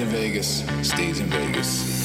in Vegas stays in Vegas.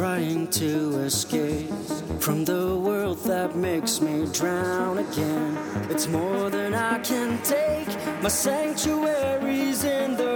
trying to escape from the world that makes me drown again. It's more than I can take. My sanctuary's in the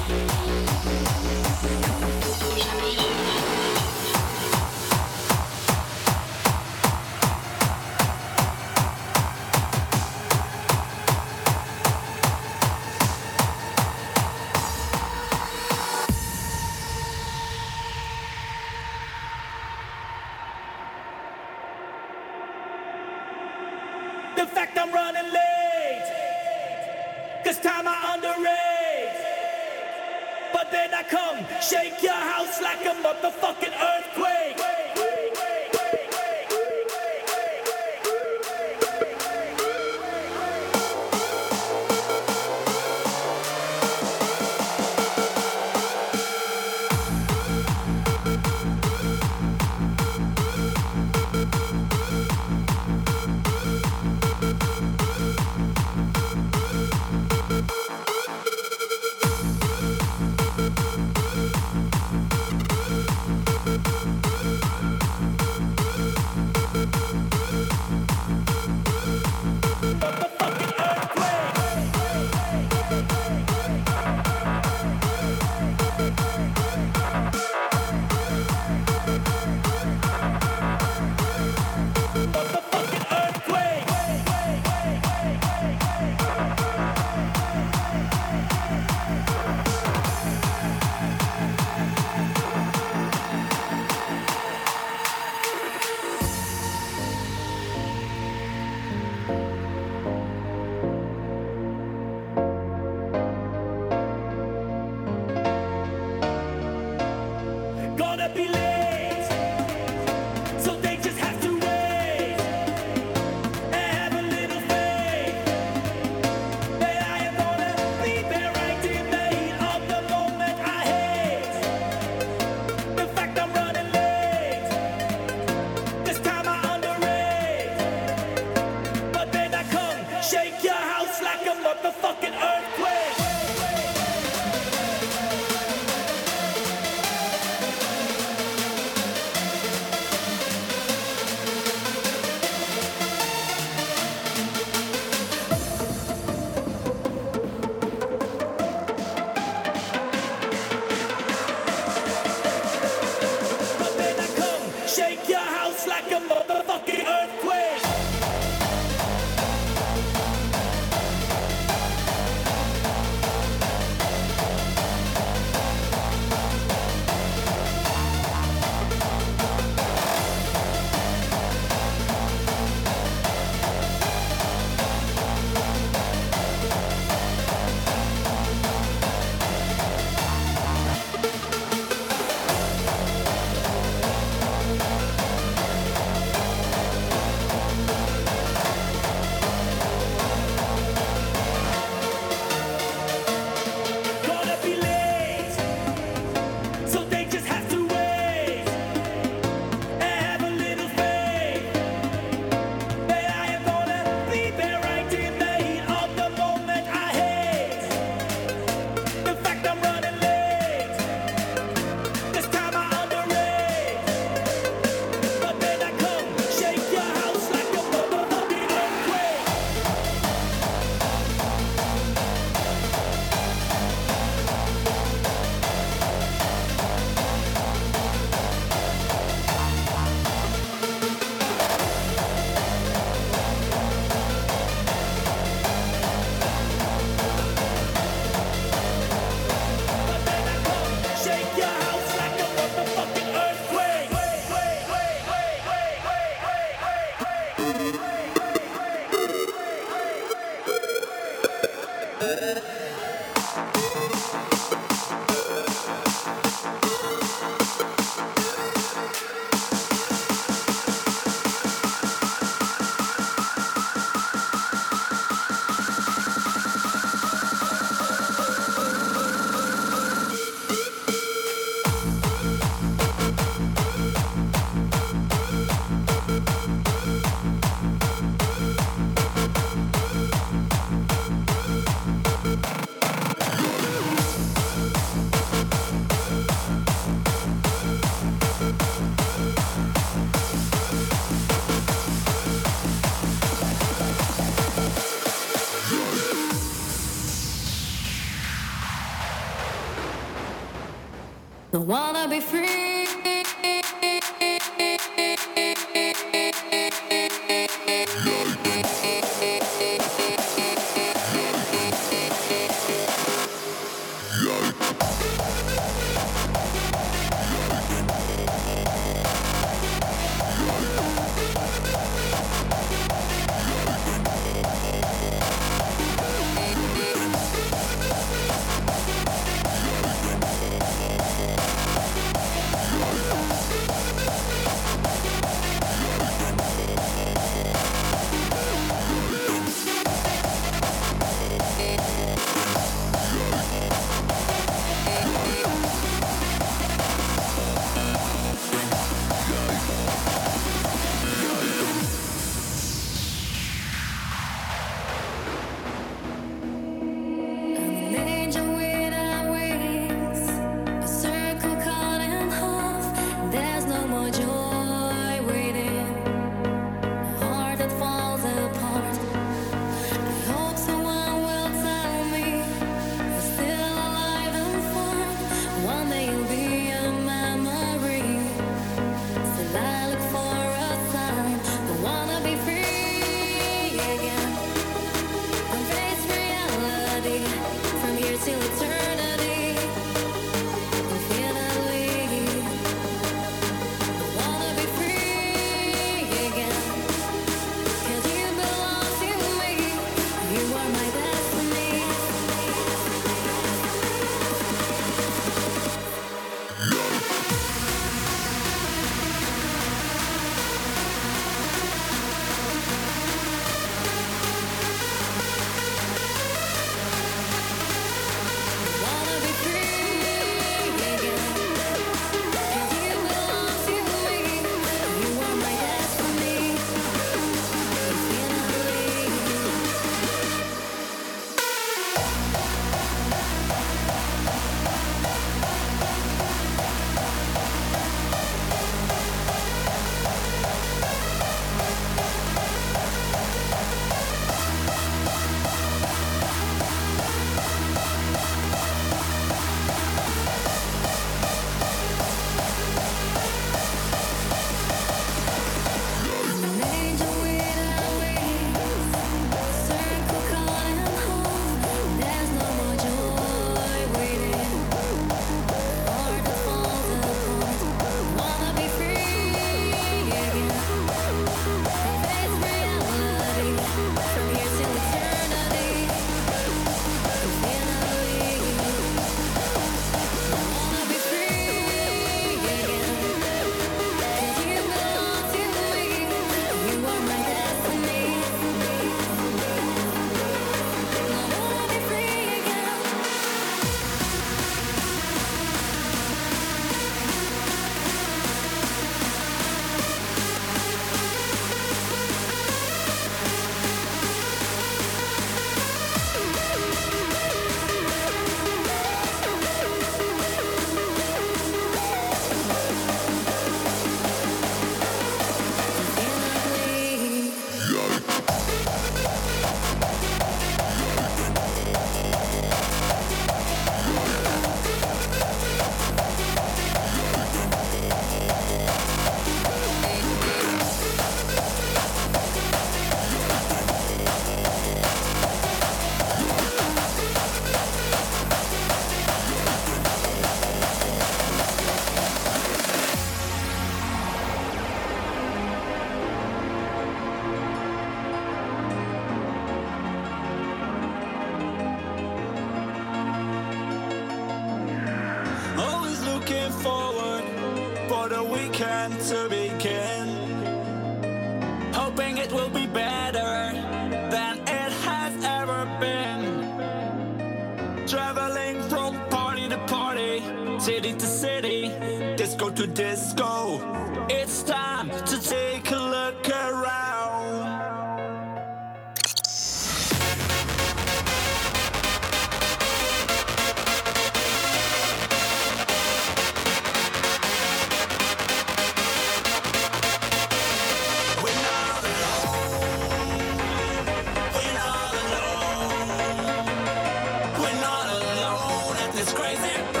this crazy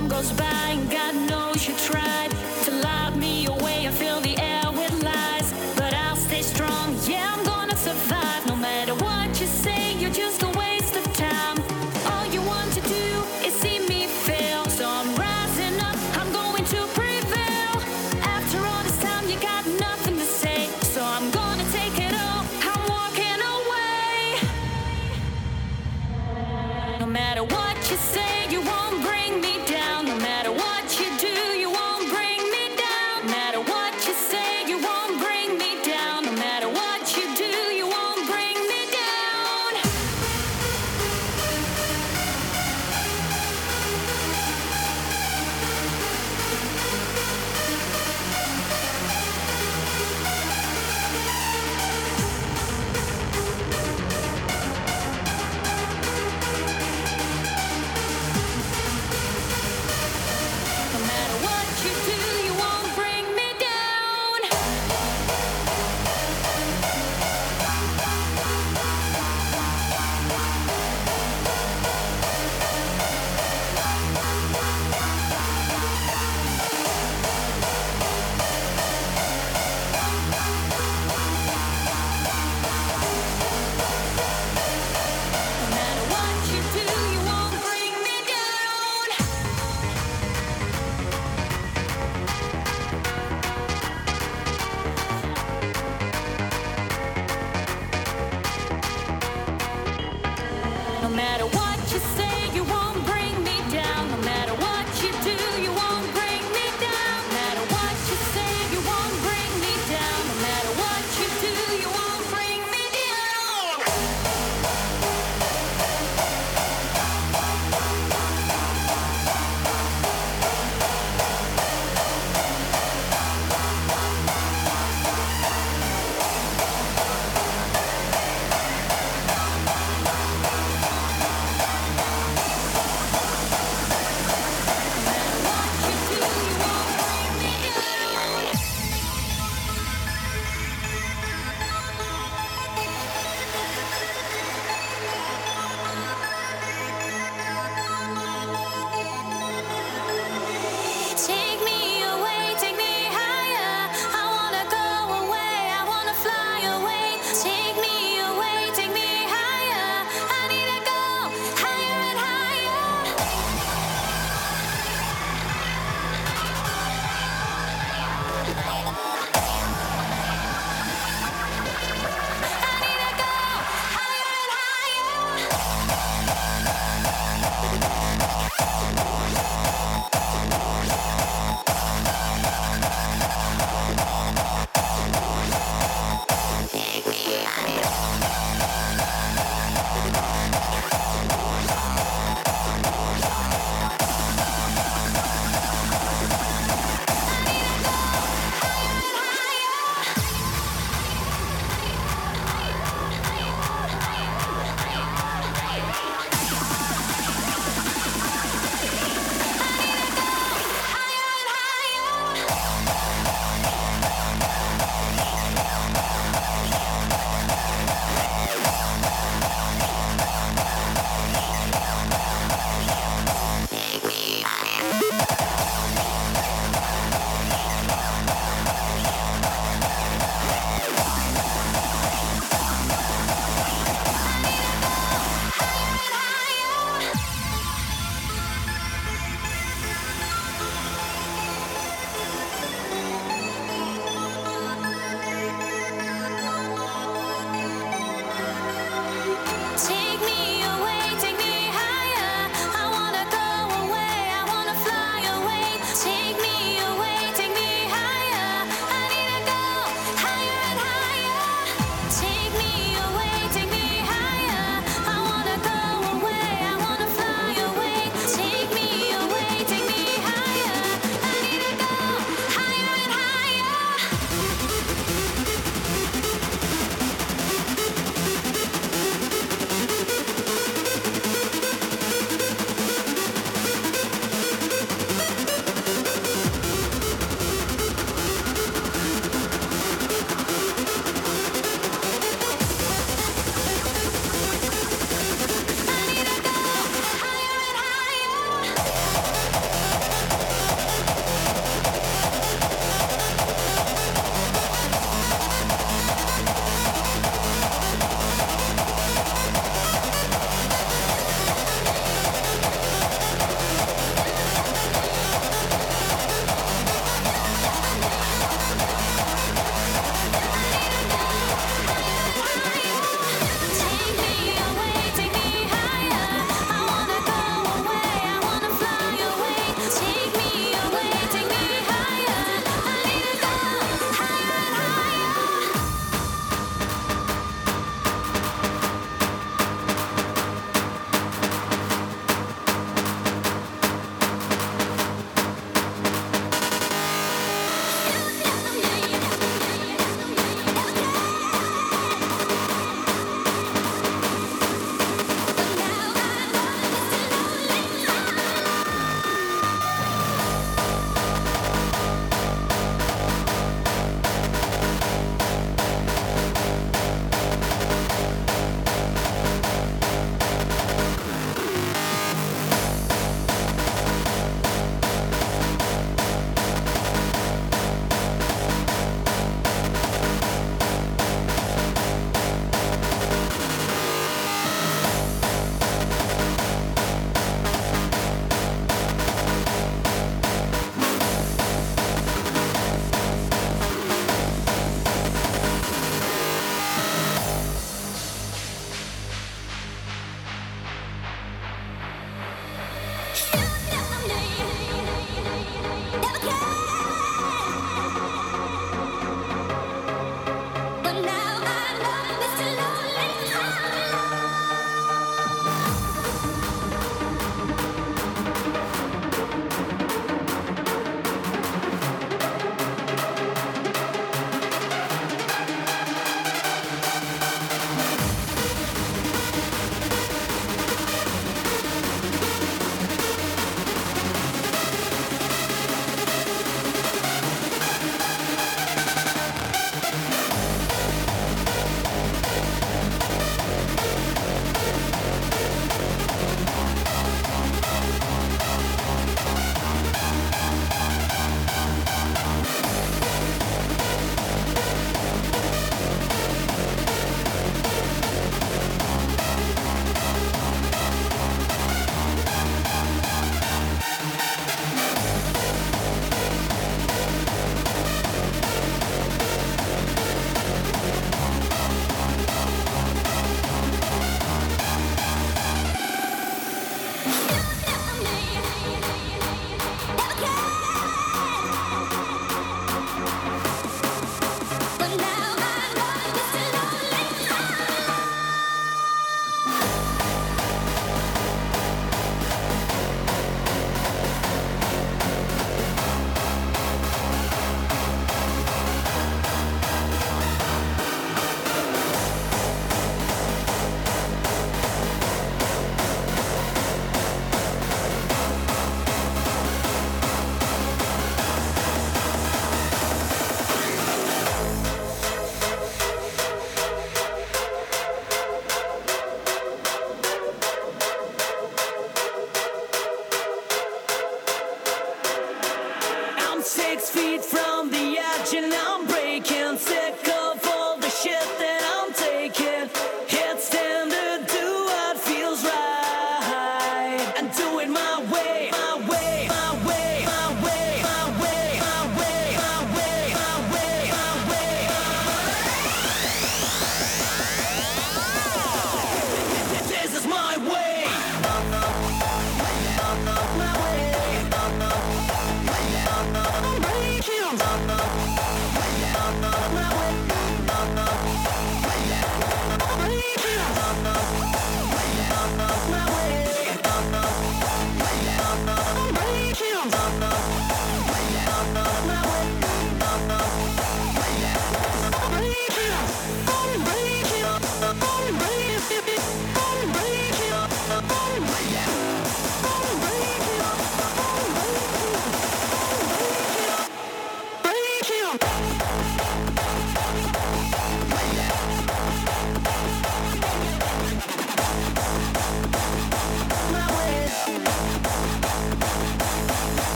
time goes by and God knows you tried to lock me away. I feel the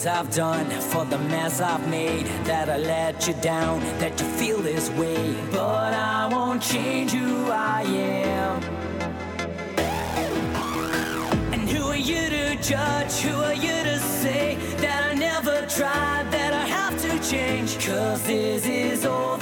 things I've done, for the mess I've made, that I let you down, that you feel this way. But I won't change who I am. And who are you to judge? Who are you to say that I never tried, that I have to change? Cause this is all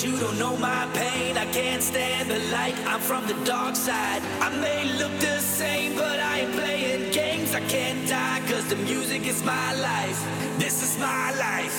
you don't know my pain. I can't stand the light, I'm from the dark side. I may look the same, but I ain't playing games. I can't die, cause the music is my life. This is my life,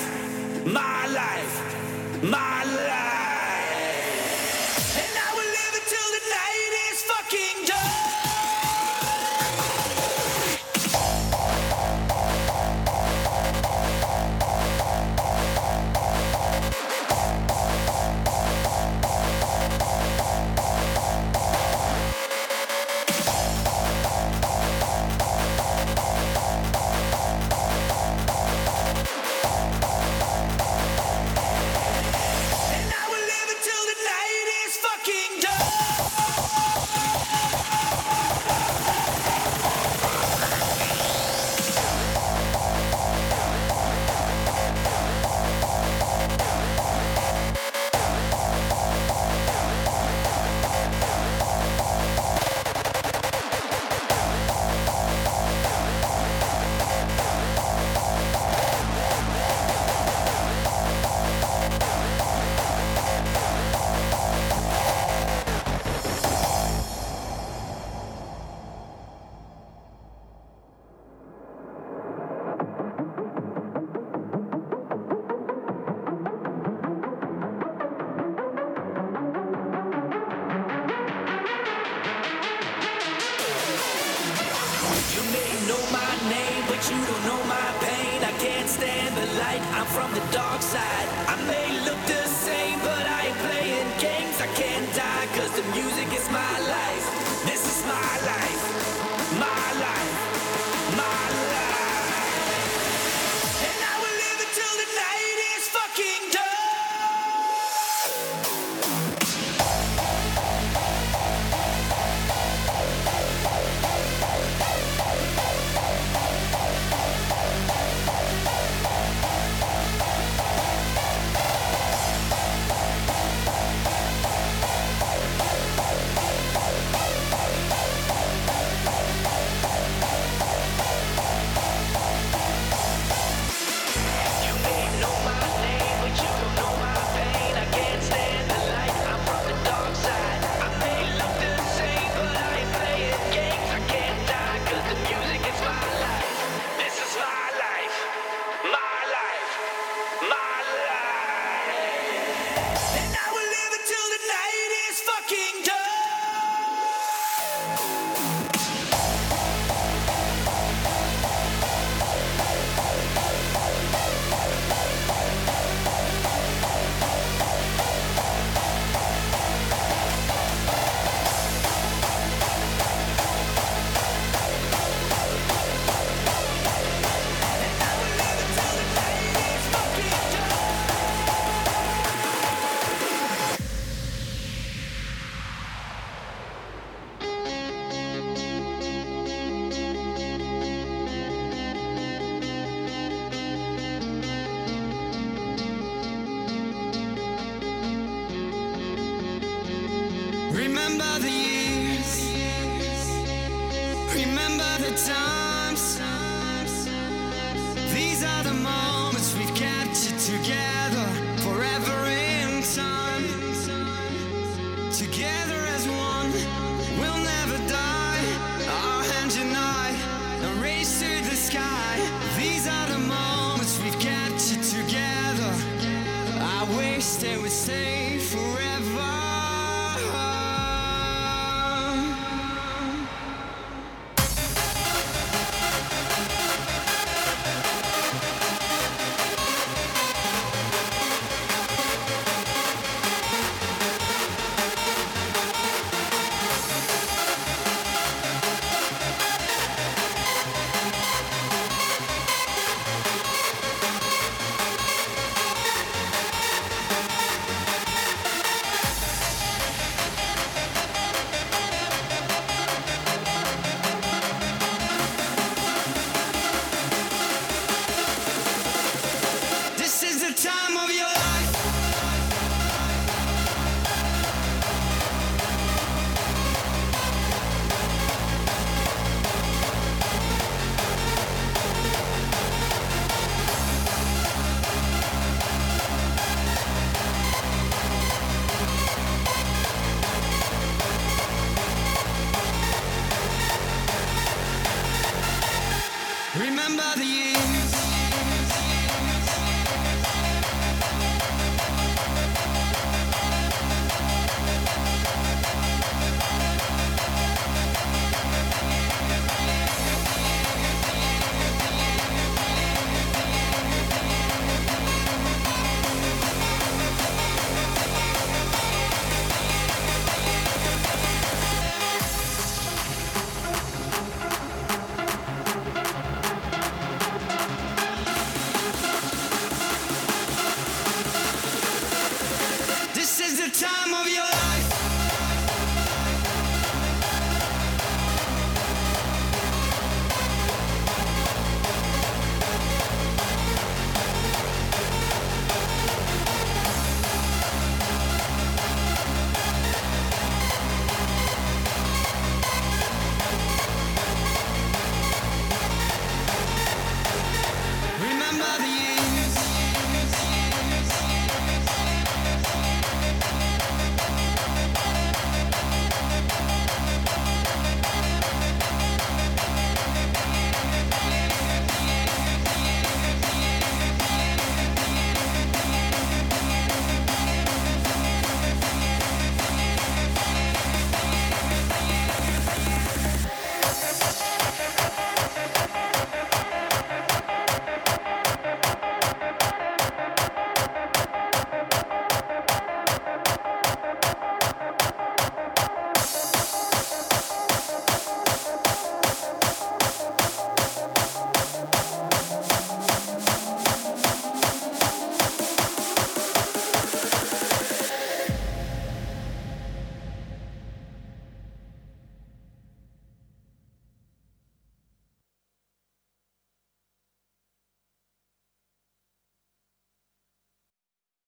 time of your life.